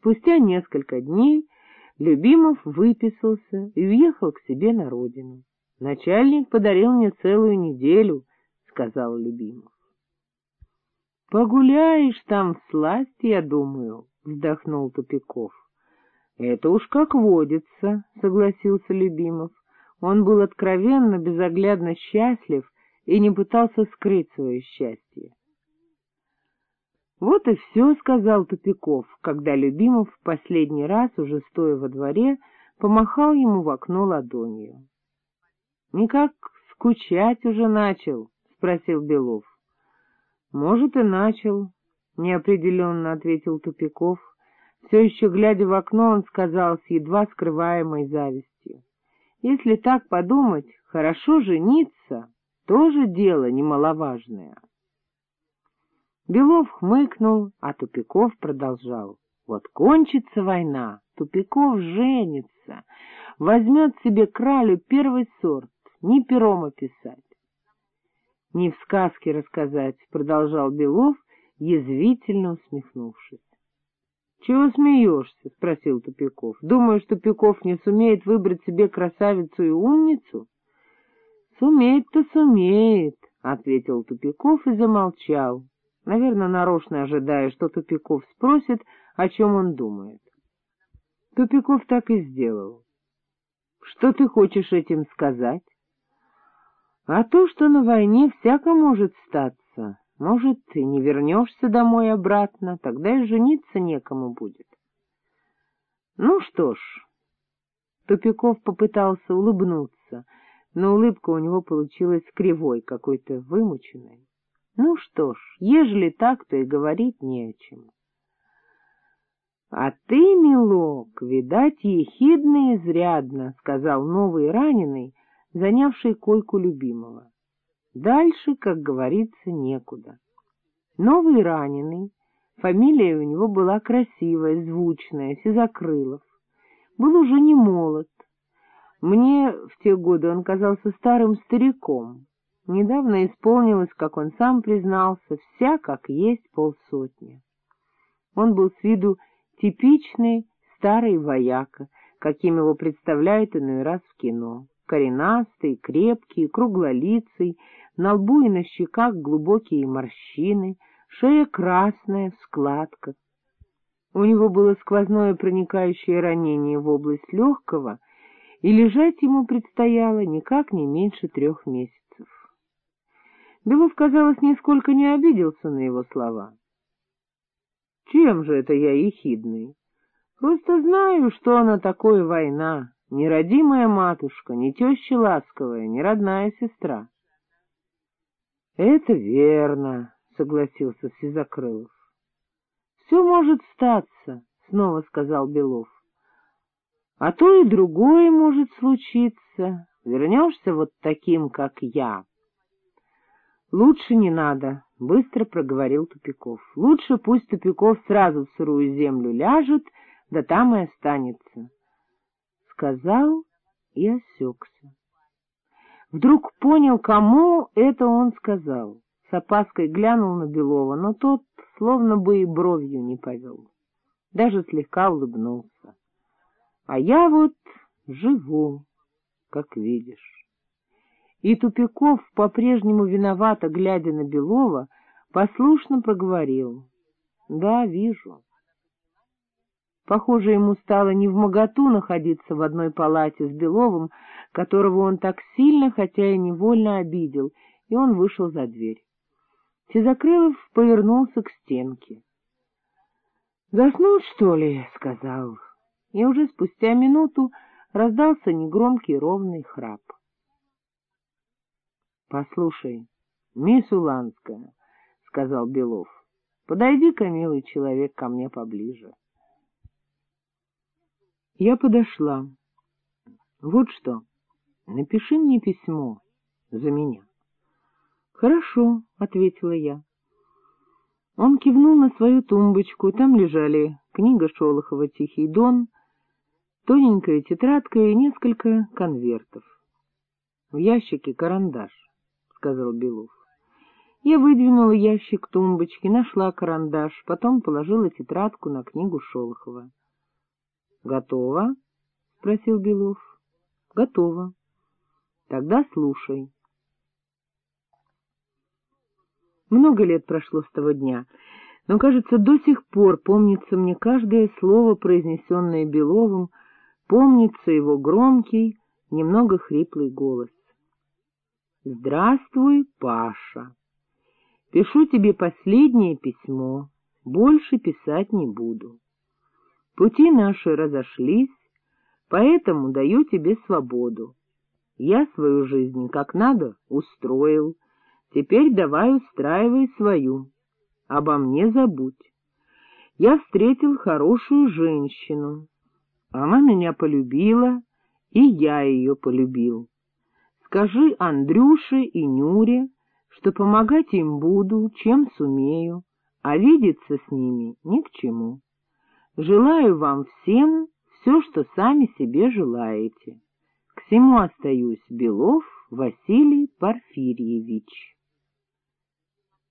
Спустя несколько дней Любимов выписался и уехал к себе на родину. Начальник подарил мне целую неделю, — сказал Любимов. — Погуляешь там в сласти, я думаю, — вздохнул Тупиков. — Это уж как водится, — согласился Любимов. Он был откровенно, безоглядно счастлив и не пытался скрыть свое счастье. Вот и все, — сказал Тупиков, когда Любимов в последний раз, уже стоя во дворе, помахал ему в окно ладонью. — Никак скучать уже начал? — спросил Белов. — Может, и начал, — неопределенно ответил Тупиков. Все еще глядя в окно, он сказал с едва скрываемой завистью. — Если так подумать, хорошо жениться — тоже дело немаловажное. Белов хмыкнул, а Тупиков продолжал. Вот кончится война, Тупиков женится, возьмет себе кралю первый сорт, ни пером описать. — Не в сказке рассказать, — продолжал Белов, язвительно усмехнувшись. — Чего смеешься? — спросил Тупиков. — Думаешь, Тупиков не сумеет выбрать себе красавицу и умницу? — Сумеет-то сумеет, — ответил Тупиков и замолчал, наверное, нарочно ожидая, что Тупиков спросит, о чем он думает. Тупиков так и сделал. — Что ты хочешь этим сказать? — А то, что на войне всяко может статься. Может, и не вернешься домой обратно, тогда и жениться некому будет. — Ну что ж... Тупиков попытался улыбнуться, но улыбка у него получилась кривой, какой-то вымученной. Ну что ж, ежели так, то и говорить не о чем. — А ты, милок, видать, ехидно изрядно, — сказал новый раненый, занявший койку любимого. Дальше, как говорится, некуда. Новый раненый, фамилия у него была красивая, звучная, Сизокрылов, был уже не молод. Мне в те годы он казался старым стариком, Недавно исполнилось, как он сам признался, вся как есть полсотни. Он был с виду типичный старый вояка, каким его представляют иной раз в кино. Коренастый, крепкий, круглолицый, на лбу и на щеках глубокие морщины, шея красная, в складках. У него было сквозное проникающее ранение в область легкого, и лежать ему предстояло никак не меньше трех месяцев. Белов, казалось, нисколько не обиделся на его слова. — Чем же это я ехидный? Просто знаю, что она такое война, не родимая матушка, не теща ласковая, не родная сестра. — Это верно, — согласился Сизокрылов. — Все может статься, — снова сказал Белов. — А то и другое может случиться. Вернешься вот таким, как я. — Лучше не надо, — быстро проговорил Тупиков. — Лучше пусть Тупиков сразу в сырую землю ляжет, да там и останется. Сказал и осекся. Вдруг понял, кому это он сказал. С опаской глянул на Белова, но тот словно бы и бровью не повел. Даже слегка улыбнулся. А я вот живу, как видишь. И Тупиков, по-прежнему виновато глядя на Белова, послушно проговорил. — Да, вижу. Похоже, ему стало не в моготу находиться в одной палате с Беловым, которого он так сильно, хотя и невольно обидел, и он вышел за дверь. Сизокрылов повернулся к стенке. — Заснул, что ли? — сказал. И уже спустя минуту раздался негромкий ровный храп. — Послушай, мисс Уланская, — сказал Белов, — подойди-ка, милый человек, ко мне поближе. Я подошла. — Вот что, напиши мне письмо за меня. — Хорошо, — ответила я. Он кивнул на свою тумбочку, там лежали книга Шолохова «Тихий дон», тоненькая тетрадка и несколько конвертов. В ящике карандаш сказал Белов. Я выдвинула ящик тумбочки, нашла карандаш, потом положила тетрадку на книгу Шолохова. — Готово? — спросил Белов. — Готово. — Тогда слушай. Много лет прошло с того дня, но, кажется, до сих пор помнится мне каждое слово, произнесенное Беловым, помнится его громкий, немного хриплый голос. «Здравствуй, Паша! Пишу тебе последнее письмо, больше писать не буду. Пути наши разошлись, поэтому даю тебе свободу. Я свою жизнь как надо устроил, теперь давай устраивай свою, обо мне забудь. Я встретил хорошую женщину, она меня полюбила, и я ее полюбил. Скажи Андрюше и Нюре, что помогать им буду, чем сумею, а видеться с ними ни к чему. Желаю вам всем все, что сами себе желаете. К всему остаюсь Белов Василий Порфирьевич.